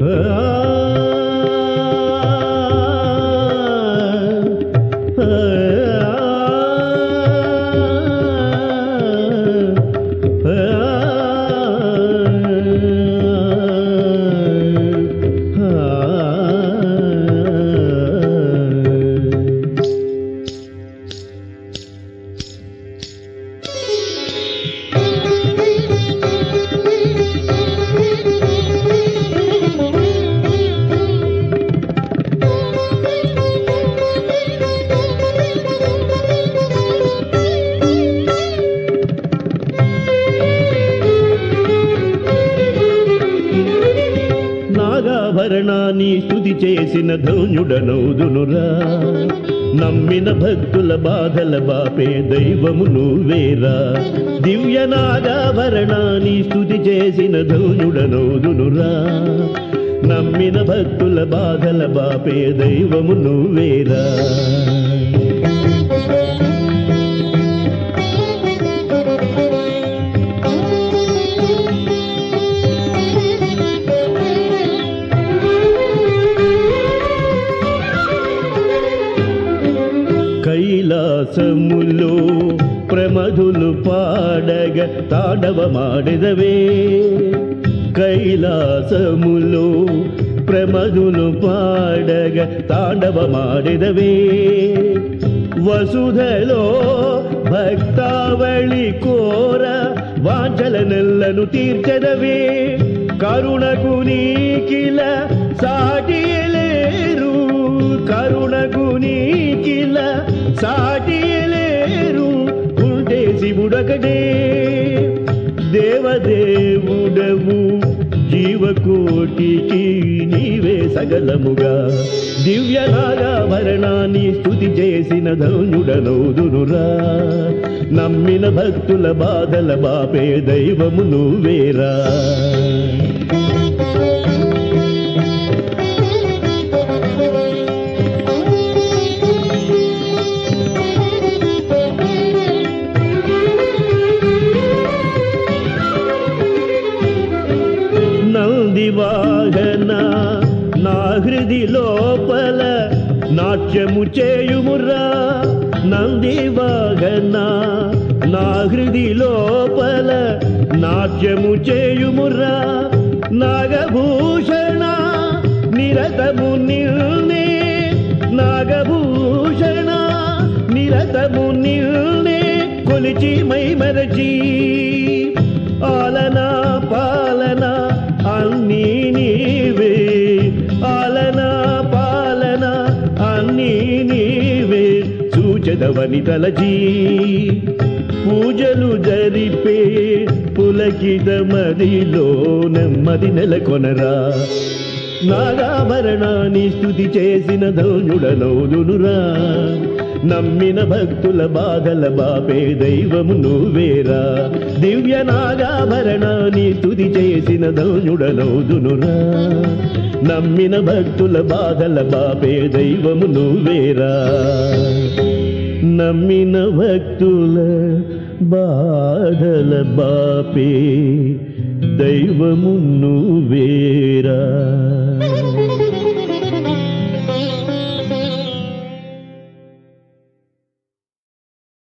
Ah. నాగాభరణాన్ని స్థుతి చేసిన ధౌన్యుడనౌదునురా. నమ్మిన భక్తుల బాధల బాపే దైవము నువ్వేరా. దివ్య నాగాభరణాన్ని స్థుతి చేసిన ధౌన్యుడనౌదునురా. నమ్మిన భక్తుల బాధల బాపే దైవము నువ్వేరా. కైలాసములో ప్రమధులు పాడగ తాడవ మాడెదవే కైలాసములో ప్రమధులు పాడగ తాండవ మాడెదవే వసుధలో భక్తావళి కోర వాంచల నెల్లను తీర్చదవే కరుణకు నీకిల సాటి లేరు కరుణకు నీకిల సాటి లేరు ఉంటే శివుడొకడే దేవదేవుడవు జీవకోటికి నీవే సగలముగా. దివ్య నాగాభరణాన్ని స్థుతి చేసిన ధనుడనౌదునురా. నమ్మిన భక్తుల బాధల బాపే దైవము నువ్వేరా వాహన నా హృది లోపల నాట్యము చేయుమురా. నంది వాహన నా హృది లోపల నాట్యము చేయుమురా. నాగభూషణ నిరతము నిల్నే. నాగభూషణ నిరతము నిల్నే. కొలిచి మై మరచి ఆలనా పాలన అన్నీ నీవే. ఆలన పాలన అన్నీ నీవే. సూచదవని తలచి పూజలు జరిపే పులకిత మదిలో నెమ్మది నెలకొనరా. నాగాభరణాన్ని స్థుతి చేసిన ధనుడనౌదునురా నమ్మిన భక్తుల బాధల బాపే దైవము నువ్వేరా. దివ్య నాగాభరణ నీ తుది చేసిన ధనుడనౌదునురా నమ్మిన భక్తుల బాధల బాపే దైవము నువ్వేరా. నమ్మిన భక్తుల బాధల బాపే దైవము నువ్వేరా.